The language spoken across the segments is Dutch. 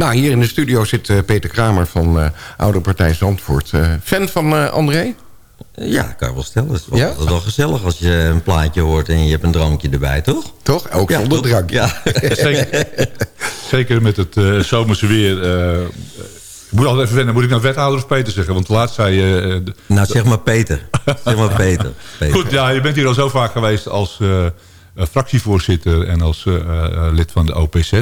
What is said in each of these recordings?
Nou, hier in de studio zit Peter Kramer van Oude Partij Zandvoort. fan van André? Ja, kan je wel stellen. Het is wel, ja? wel gezellig als je een plaatje hoort en je hebt een drankje erbij, toch? Toch? Ook zonder drank. Ja. Zeker, zeker met het uh, zomerse weer. Uh, ik moet altijd even wennen. Moet ik nou wethouder of Peter zeggen? Want laatst zei je... Uh, nou, zeg maar Peter. zeg maar Peter. Peter. Goed, ja, je bent hier al zo vaak geweest als fractievoorzitter... en als lid van de OPZ.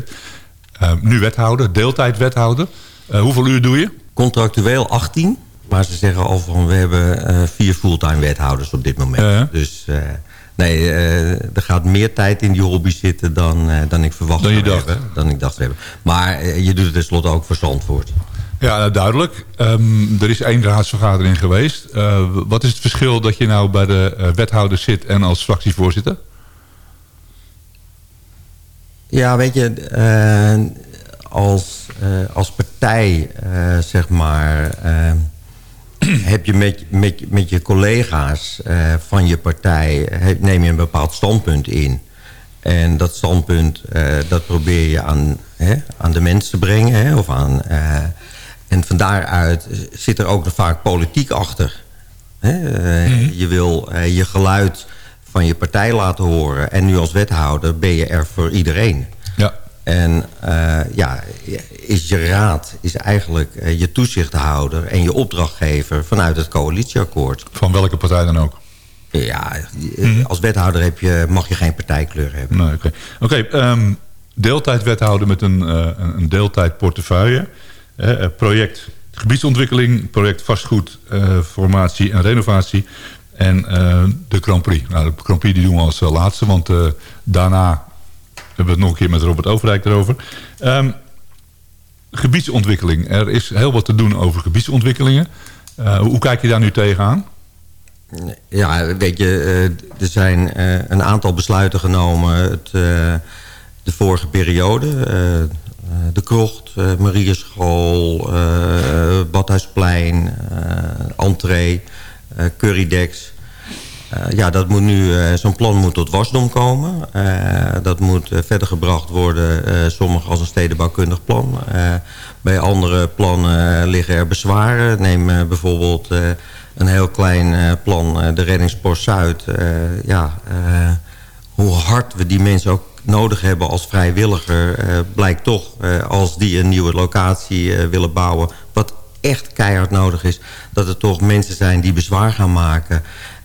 Nu wethouder, deeltijd wethouder. hoeveel uur doe je? Contractueel 18. Maar ze zeggen al van we hebben uh, vier fulltime wethouders op dit moment. Dus nee, er gaat meer tijd in die hobby zitten dan, dan ik verwacht dan je dacht. Hebben, dan ik dacht hebben. Maar je doet het tenslotte ook voor Zandvoort. Ja, nou, duidelijk. Um, er is één raadsvergadering geweest. wat is het verschil dat je nou bij de wethouder zit en als fractievoorzitter? Ja, weet je, als, als partij, zeg maar heb je met, met, met je collega's van je partij... Neem je een bepaald standpunt in. En dat standpunt, dat probeer je aan, hè, aan de mensen te brengen. Hè, of aan, en van daaruit zit er ook vaak politiek achter. Hè? Mm Je wil je geluid van je partij laten horen. En nu als wethouder ben je er voor iedereen. Ja. En uh, ja, is je raad is eigenlijk uh, je toezichthouder en je opdrachtgever vanuit het coalitieakkoord. Van welke partij dan ook? Ja, mm als wethouder heb je, mag je geen partijkleur hebben. Nee, Oké, okay. okay, um, deeltijdwethouder met een, uh, een deeltijdportefeuille. project gebiedsontwikkeling, project vastgoed, formatie en renovatie. En de Grand Prix. Nou, de Grand Prix die doen we als laatste, want daarna hebben we het nog een keer met Robert Overdijk erover. Um, gebiedsontwikkeling. Er is heel wat te doen over gebiedsontwikkelingen. Hoe kijk je daar nu tegenaan? Ja, weet je, er zijn een aantal besluiten genomen het, de vorige periode. de Krocht, Marieschool, Badhuisplein, Entree, Currydex... Uh, ja, dat moet nu, uh, zo'n plan moet tot wasdom komen. Dat moet verder gebracht worden, sommige als een stedenbouwkundig plan. bij andere plannen liggen er bezwaren. Neem bijvoorbeeld een heel klein plan, de Reddingspost Zuid. ja, hoe hard we die mensen ook nodig hebben als vrijwilliger... blijkt toch, als die een nieuwe locatie willen bouwen... wat echt keihard nodig is, dat er toch mensen zijn die bezwaar gaan maken...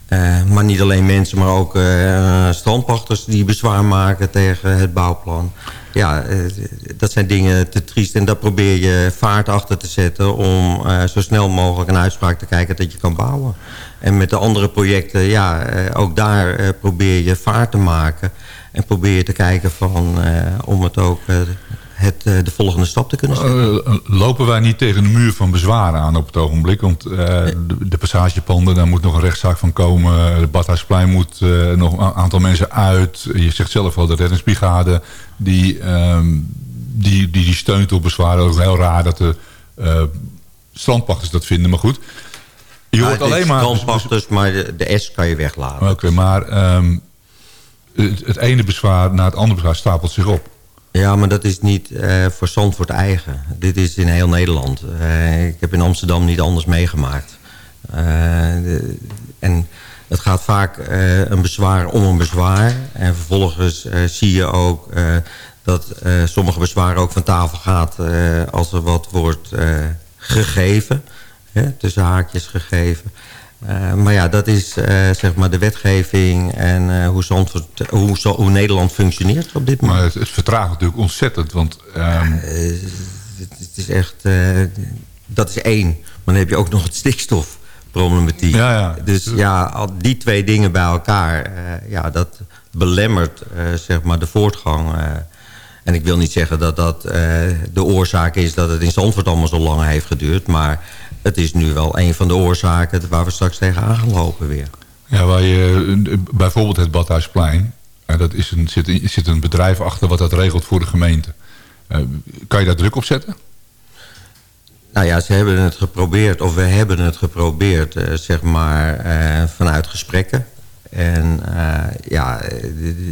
Uh, maar niet alleen mensen, maar ook uh, strandpachters die bezwaar maken tegen het bouwplan. Ja, uh, dat zijn dingen te triest. En daar probeer je vaart achter te zetten om zo snel mogelijk een uitspraak te kijken dat je kan bouwen. En met de andere projecten, ja, ook daar probeer je vaart te maken. En probeer je te kijken van, om het ook het, eh, de volgende stap te kunnen zetten. Uh, lopen wij niet tegen de muur van bezwaren aan op het ogenblik? Want uh, de, de, passagepanden, daar moet nog een rechtszaak van komen. De Badhuisplein moet nog een aantal mensen uit. Je zegt zelf al, de reddingsbrigade... die, ehm, die, die, die steunt op bezwaren. Ook heel raar dat de strandpachters dat vinden, maar goed. Je hoort alleen maar... Strandpachters, maar de, de, S kan je weglaten. Oké, maar... Um, het, het ene bezwaar na het andere bezwaar stapelt zich op. Ja, maar dat is niet uh, voor Zandvoort eigen. Dit is in heel Nederland. Uh, ik heb in Amsterdam niet anders meegemaakt. De, en het gaat vaak een bezwaar om een bezwaar. En vervolgens zie je ook dat sommige bezwaren ook van tafel gaat... als er wat wordt gegeven, hè, tussen haakjes gegeven... Uh, maar ja, dat is uh, zeg maar de wetgeving en uh, hoe, Zandvoort, hoe, hoe, Nederland functioneert op dit moment. Maar het, het vertraagt natuurlijk ontzettend, want... Um... Het, het, is echt... dat is één. Maar dan heb je ook nog het stikstofproblematiek. Ja, ja. Dus ja, al die twee dingen bij elkaar, ja, dat belemmert zeg maar de voortgang... En ik wil niet zeggen dat dat de oorzaak is dat het in Zandvoort allemaal zo lang heeft geduurd. Maar het is nu wel een van de oorzaken waar we straks tegenaan gaan lopen weer. Ja, waar je, bijvoorbeeld het Badhuisplein, dat is een, zit, zit een bedrijf achter wat dat regelt voor de gemeente. Uh, kan je daar druk op zetten? Nou ja, ze hebben het geprobeerd, of we hebben het geprobeerd, zeg maar, vanuit gesprekken. En ja,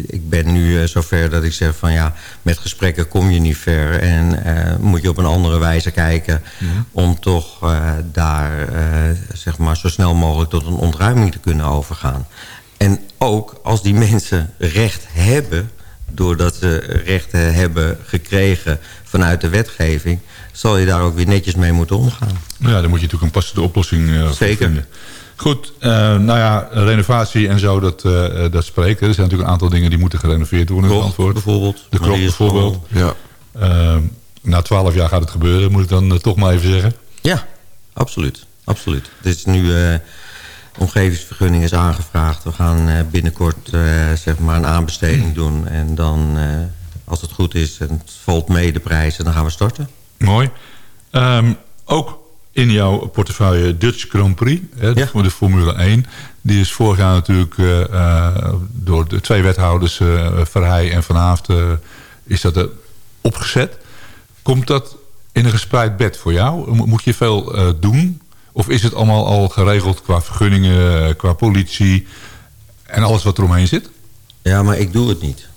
ik ben nu zover dat ik zeg van ja, met gesprekken kom je niet ver. En moet je op een andere wijze kijken om toch daar zeg maar zo snel mogelijk tot een ontruiming te kunnen overgaan. En ook als die mensen recht hebben, doordat ze rechten hebben gekregen vanuit de wetgeving... zal je daar ook weer netjes mee moeten omgaan. Ja, dan moet je natuurlijk een passende oplossing uh, Zeker. vinden. Goed, uh, nou ja, renovatie en zo, dat, uh, dat spreken. Er zijn natuurlijk een aantal dingen die moeten gerenoveerd worden. De antwoord. bijvoorbeeld. De klok bijvoorbeeld. Ja. na twaalf jaar gaat het gebeuren, moet ik dan toch maar even zeggen. Ja, absoluut. absoluut. Het is nu omgevingsvergunning is aangevraagd. We gaan uh, binnenkort uh, zeg maar een aanbesteding hmm. doen. En dan, uh, als het goed is en het valt mee de prijzen, dan gaan we starten. Mooi. Um, ook in jouw portefeuille Dutch Grand Prix, hè, ja. de Formule 1. Die is vorig jaar natuurlijk door de twee wethouders, Verheij en Van Haafden, is dat opgezet. Komt dat in een gespreid bed voor jou? Moet je veel doen of is het allemaal al geregeld qua vergunningen, eh, qua politie en alles wat eromheen zit? Ja, maar ik doe het niet.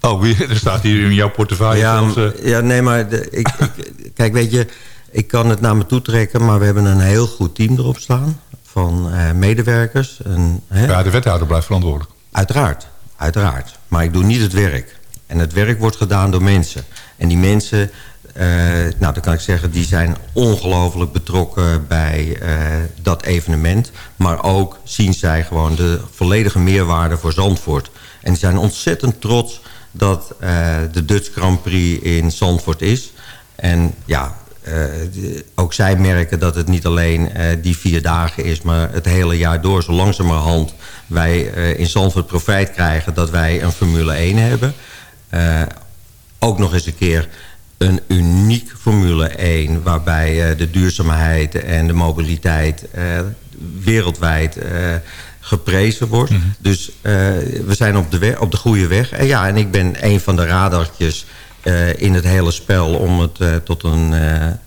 Oh, er staat hier in jouw portefeuille. Ja, ja nee, maar de, ik, kijk, weet je, ik kan het naar me toe trekken... maar we hebben een heel goed team erop staan van uh, medewerkers. En, hè? Ja, de wethouder blijft verantwoordelijk. Uiteraard, uiteraard. Maar ik doe niet het werk. En het werk wordt gedaan door mensen. En die mensen uh, nou, dan kan ik zeggen, die zijn ongelooflijk betrokken bij uh, dat evenement. Maar ook zien zij gewoon de volledige meerwaarde voor Zandvoort. En die zijn ontzettend trots dat de Dutch Grand Prix in Zandvoort is. En ja, ook zij merken dat het niet alleen die vier dagen is... maar het hele jaar door, zo langzamerhand wij in Zandvoort profijt krijgen... dat wij een Formule 1 hebben. ook nog eens een keer een uniek Formule 1... waarbij de duurzaamheid en de mobiliteit wereldwijd geprezen wordt. Mm -hmm. Dus we zijn op de, op de goede weg. En ja, en ik ben een van de radartjes in het hele spel... om het tot een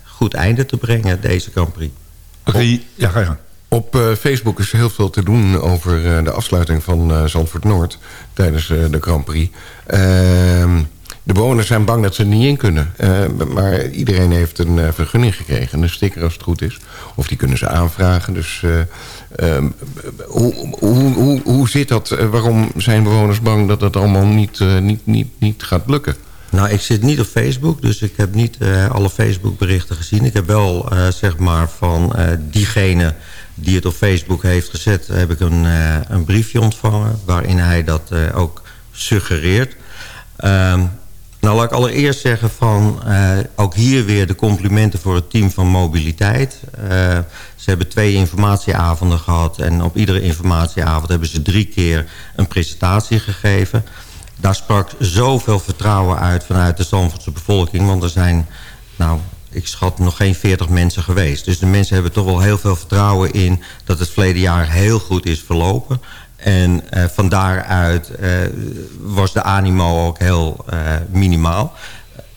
goed einde te brengen, deze Grand Prix. Okay, ja, ga je gang. Op uh, Facebook is heel veel te doen over uh, de afsluiting van uh, Zandvoort Noord... tijdens de Grand Prix. Ehm, de bewoners zijn bang dat ze er niet in kunnen. Uh, maar iedereen heeft een uh, vergunning gekregen. Een sticker als het goed is. Of die kunnen ze aanvragen. Dus uh, um, hoe, hoe, hoe, hoe zit dat? waarom zijn bewoners bang dat dat allemaal niet, niet, niet, niet gaat lukken? Nou, ik zit niet op Facebook, dus ik heb niet alle Facebook-berichten gezien. Ik heb wel, zeg maar, van diegene die het op Facebook heeft gezet... heb ik een, een briefje ontvangen waarin hij dat ook suggereert... Um, nou, laat ik allereerst zeggen van... Uh, ook hier weer de complimenten voor het team van mobiliteit. Uh, ze hebben twee informatieavonden gehad... en op iedere informatieavond hebben ze drie keer een presentatie gegeven. Daar sprak zoveel vertrouwen uit vanuit de Zandvoortse bevolking... want er zijn, nou, ik schat nog geen 40 mensen geweest. Dus de mensen hebben toch wel heel veel vertrouwen in... dat het verleden jaar heel goed is verlopen. En uh, van daaruit uh, was de animo ook heel uh, minimaal.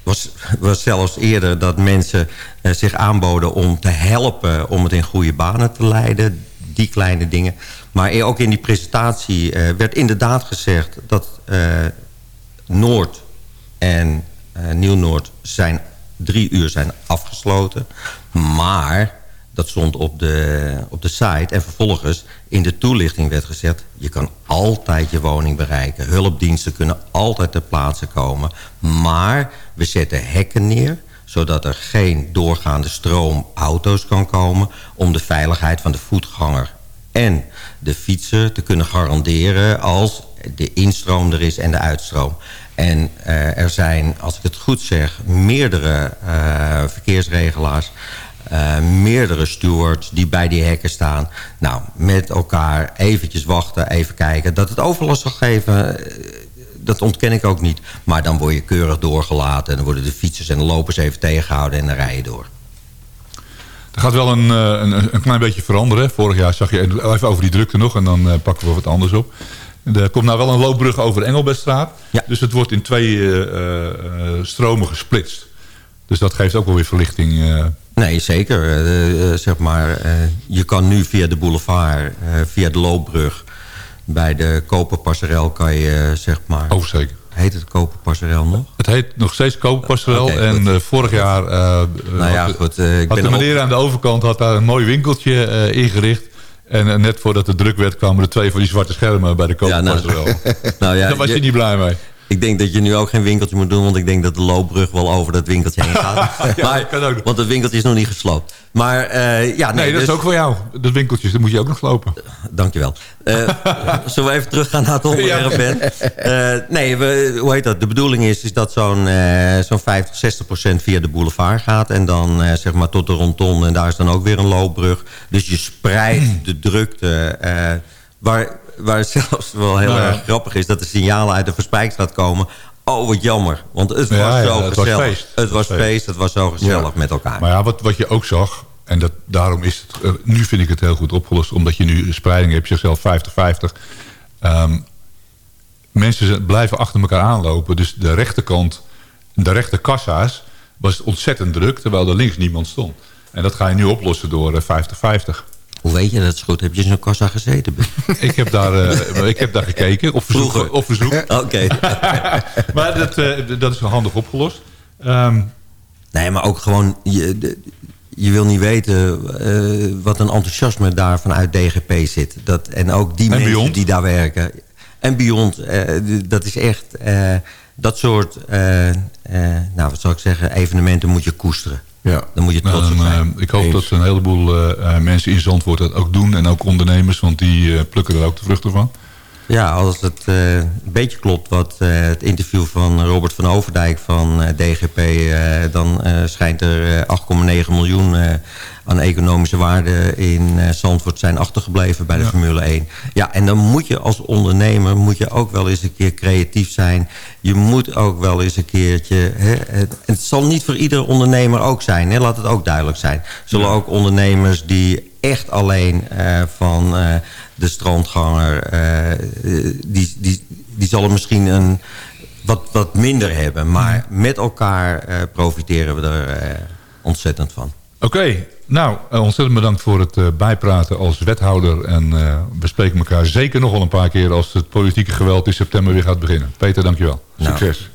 Was, was zelfs eerder dat mensen zich aanboden om te helpen... om het in goede banen te leiden. Die kleine dingen. Maar ook in die presentatie werd inderdaad gezegd... dat Noord en Nieuw-Noord zijn drie uur zijn afgesloten. Maar dat stond op de, op de site. En vervolgens in de toelichting werd gezegd... je kan altijd je woning bereiken. Hulpdiensten kunnen altijd ter plaatse komen. Maar we zetten hekken neer zodat er geen doorgaande stroom auto's kan komen... om de veiligheid van de voetganger en de fietser te kunnen garanderen... als de instroom er is en de uitstroom. En uh, er zijn, als ik het goed zeg, meerdere uh, verkeersregelaars... Uh, meerdere stewards die bij die hekken staan. Nou, met elkaar eventjes wachten, even kijken. Dat het overlast zal geven, dat ontken ik ook niet. Maar dan word je keurig doorgelaten... en dan worden de fietsers en de lopers even tegengehouden... en dan rij je door. Er gaat wel een, uh, een, een, klein beetje veranderen. Vorig jaar zag je even over die drukte nog... en dan pakken we wat anders op. Er komt nou wel een loopbrug over de Engelbertstraat. Ja. Dus het wordt in twee stromen gesplitst. Dus dat geeft ook wel weer verlichting Nee, zeker. Zeg maar, je kan nu via de boulevard, via de loopbrug... bij de Koperpasserel kan je, zeg maar... Oh, zeker. Heet het Koperpasserel nog? Het heet nog steeds Koperpasserel. Oké, en uh, vorig jaar uh, nou ja, had, goed, uh, ik had ben de meneer op... aan de overkant had daar een mooi winkeltje ingericht. En net voordat het druk werd kwamen er twee van die zwarte schermen bij de Koperpasserel. Ja, nou, nou ja, Daar was je, je niet blij mee. Ik denk dat je nu ook geen winkeltje moet doen... want ik denk dat de loopbrug wel over dat winkeltje heen gaat. ja, maar, dat kan ook. Want het winkeltje is nog niet gesloopt. Maar uh, ja, nee, nee, dat dus... is ook voor jou. Dat winkeltje, dat moet je ook nog slopen. Dankjewel. Uh, zullen we even teruggaan naar het onderwerp, Ben? Uh, nee, we, hoe heet dat? De bedoeling is, is dat zo'n zo'n 50, 60 procent via de boulevard gaat. En dan zeg maar tot de rondon. En daar is dan ook weer een loopbrug. Dus je spreidt de drukte... waar, waar het zelfs wel heel Nou erg grappig is... dat de signalen uit de Verspijkstraat komen... Oh, wat jammer. Want het was Ja, ja, zo was gezellig. feest. Het was feest, het was zo gezellig met elkaar. Maar ja, wat, wat je ook zag... en dat, daarom is het... eh, nu vind ik het heel goed opgelost... omdat je nu spreiding hebt, zichzelf 50-50. Ehm, mensen blijven achter elkaar aanlopen. Dus de rechterkant, de rechterkassa's... was ontzettend druk... terwijl er links niemand stond. En dat ga je nu oplossen door eh, 50-50. Hoe weet je dat zo goed? Heb je in zo'n kassa gezeten? Ik heb daar, eh, ik heb daar gekeken, op verzoek. Vroeger. Verzoek. Oké. Maar dat, eh, dat is handig opgelost. Ehm, Nee, maar ook gewoon... Je, je wil niet weten eh, wat een enthousiasme daar vanuit DGP zit. Dat, en ook die En mensen Beyond. die daar werken. En Beyond, dat is echt... dat soort, nou wat zou ik zeggen, evenementen moet je koesteren. Ja. Dan moet je trots Nou, dan, zijn. eh, ik hoop Eens. dat een heleboel eh, eh, mensen in Zandvoort dat ook doen. En ook ondernemers, want die eh, plukken er ook de vruchten van. Ja, als het eh, een beetje klopt wat eh, het interview van Robert van Overdijk van eh, DGP... eh, dan eh, schijnt er eh, 8,9 miljoen eh, aan economische waarde in eh, Zandvoort zijn achtergebleven bij de Ja. Formule 1. Ja, en dan moet je als ondernemer moet je ook wel eens een keer creatief zijn. Je moet ook wel eens een keertje... Hè, het, het zal niet voor iedere ondernemer ook zijn, hè, laat het ook duidelijk zijn. Zullen ook ondernemers die echt alleen eh, van eh, de strandganger... die, die, die zullen misschien een, wat, wat minder hebben. Maar met elkaar profiteren we er ontzettend van. Oké, nou, eh, ontzettend bedankt voor het eh, bijpraten als wethouder. En eh, we spreken elkaar zeker nog wel een paar keer... als het politieke geweld in september weer gaat beginnen. Peter, dankjewel. Nou, Succes.